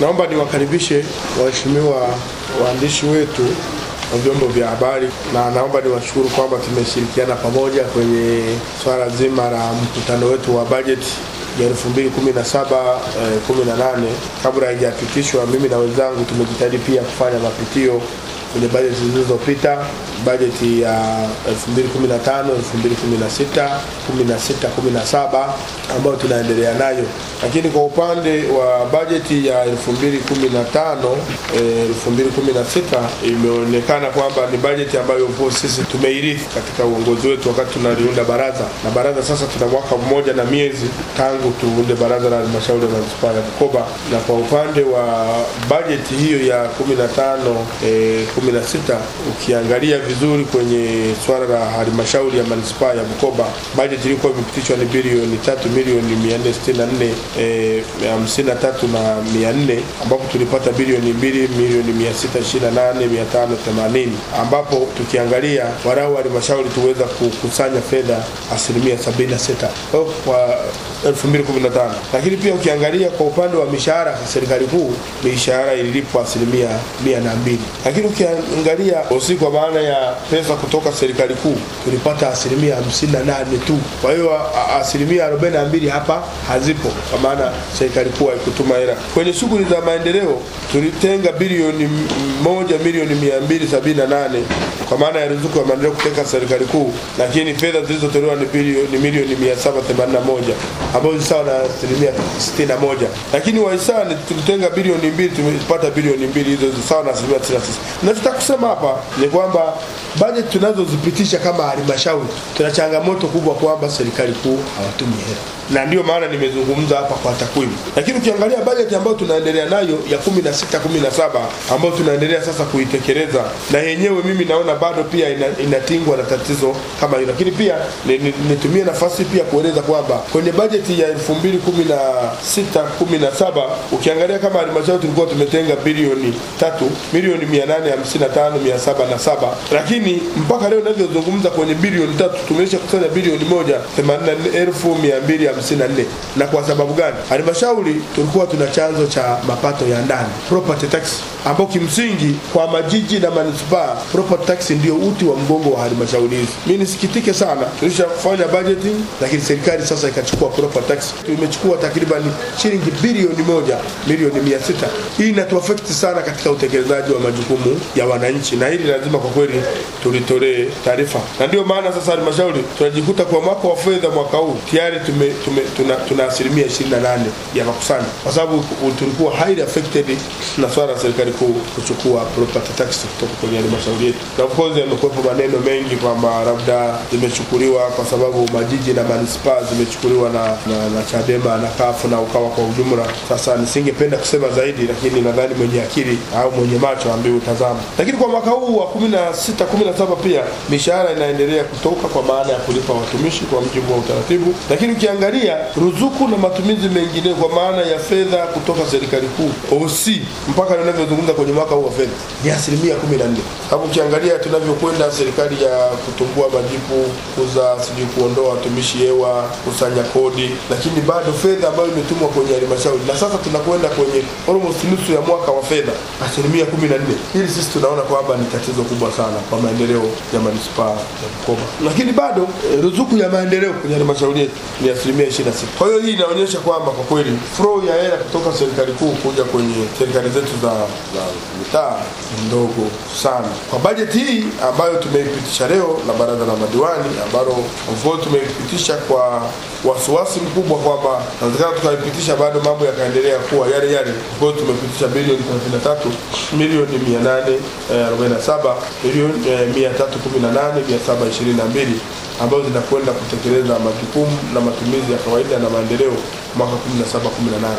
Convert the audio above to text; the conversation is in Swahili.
Naomba niwakaribishe waheshimiwa waandishi wetu wa vyombo vya habari na naomba niwashukuru kwamba tumeshirikiana pamoja kwenye swala zima la mkutano wetu wa bajeti ya 2017 eh, 18 kabla haijapitishwa. Mimi na wenzangu tumejitahidi pia kufanya mapitio kwenye bajeti zilizopita, bajeti ya 2015, 2016, 16, 17 ambayo tunaendelea nayo, lakini kwa upande wa bajeti ya 2015 eh, 2016 imeonekana kwamba ni bajeti ambayo sisi tumeirithi katika uongozi wetu wakati tunaliunda baraza, na baraza sasa tuna mwaka mmoja na miezi tangu tuunde baraza la halmashauri ya manispaa ya Bukoba, na kwa upande wa bajeti hiyo ya 15 eh, 16 ukiangalia vizuri kwenye swala la halmashauri ya manispaa ya Bukoba, bajeti ilikuwa imepitishwa ni bilioni 3 milioni 464 e, 53 na 400 ambapo tulipata bilioni 2 milioni 628 580 ambapo tukiangalia warau wa halmashauri tuweza kukusanya fedha asilimia 76 kwa 2015 lakini pia ukiangalia kwa upande wa mishahara serikali kuu mishahara ililipwa asilimia mia na mbili. Lakini ukiangalia osi kwa maana ya pesa kutoka serikali kuu. Tulipata asilimia 58 tu. Kwa hiyo asilimia 42 hapa hazipo kwa maana serikali kuu haikutuma hela. Kwenye shughuli za maendeleo tulitenga bilioni moja milioni 278 kwa maana ya ruzuku ya maendeleo kutoka serikali kuu lakini fedha zilizotolewa ni bilioni milioni 781 ambazo ni sawa na asilimia 61 lakini wahisani tulitenga bilioni mbili tumepata bilioni mbili hizo sawa na asilimia 96 nachotaka kusema hapa ni kwamba bajeti tunazozipitisha kama halmashauri tuna changamoto kubwa kwamba serikali kuu hawatumi hela. Na ndiyo maana nimezungumza hapa kwa takwimu. Lakini ukiangalia bajeti ambayo tunaendelea nayo ya 16 17 ambayo tunaendelea sasa kuitekeleza na yenyewe mimi naona bado pia ina, inatingwa na tatizo kama hilo. Lakini pia ni- ni- nitumie nafasi pia kueleza kwamba kwenye bajeti ya 2016 17 ukiangalia kama halmashauri tulikuwa tumetenga bilioni tatu milioni 855 707 lakini mpaka leo ninavyozungumza kwenye bilioni tatu tumesha kusanya bilioni moja 84254 na kwa sababu gani? Halmashauri tulikuwa tuna chanzo cha mapato ya ndani property tax ambao kimsingi kwa majiji na manispaa property tax ndio uti wa mgongo wa halmashauri hizi. Mi nisikitike sana tulishafanya budgeting lakini serikali sasa ikachukua property tax. Tumechukua takriban shilingi bilioni moja milioni mia sita. Hii inatuafekti sana katika utekelezaji wa majukumu ya wananchi na hili lazima kwa kweli tulitolee taarifa. Na ndio maana sasa halmashauri tunajikuta kwa mwaka wa fedha mwaka huu tayari tume, tume, tuna, tuna asilimia 28 ya makusanyo. Kwa sababu tulikuwa highly affected na swala la serikali kuu kuchukua property tax kutoka kwenye halmashauri yetu. Na of course yamekuwepo maneno mengi kwamba labda zimechukuliwa kwa sababu majiji na manispaa zimechukuliwa na, na, na chadema na kafu na ukawa kwa ujumla. Sasa nisingependa kusema zaidi lakini nadhani mwenye akili au mwenye macho ambaye utazama. Lakini kwa mwaka huu wa 16 17 pia mishahara inaendelea kutoka kwa maana ya kulipa watumishi kwa mujibu wa utaratibu. Lakini ukiangalia ruzuku na matumizi mengine kwa maana ya fedha kutoka serikali kuu OC mpaka ninavyozungumza kwenye mwaka huu wa fedha ni asilimia 14 sababu ukiangalia tunavyokwenda serikali ya kutumbua majipu kuza sijui kuondoa watumishi hewa kusanya kodi lakini bado fedha ambayo imetumwa kwenye halmashauri na sasa tunakwenda kwenye almost nusu ya mwaka wa fedha asilimia 14 hili sisi tunaona kwamba ni tatizo kubwa sana kwa maendeleo ya manispaa ya Bukoba. Lakini bado e, ruzuku ya maendeleo kwenye halmashauri yetu ni asilimia 26 kwa hiyo hii inaonyesha kwamba kwa kweli flow ya hela kutoka serikali kuu kuja kwenye serikali zetu za, za mitaa ni ndogo sana. Kwa bajeti hii ambayo tumeipitisha leo na baraza la madiwani ambalo of tumeipitisha kwa wasiwasi mkubwa kwamba nawezekana tukaipitisha bado mambo yakaendelea kuwa yale yale kwa hiyo tumepitisha bilioni 33 milioni 847 milioni eh, 318 722 ambazo zinakwenda kutekeleza majukumu na matumizi ya kawaida na maendeleo mwaka 17 18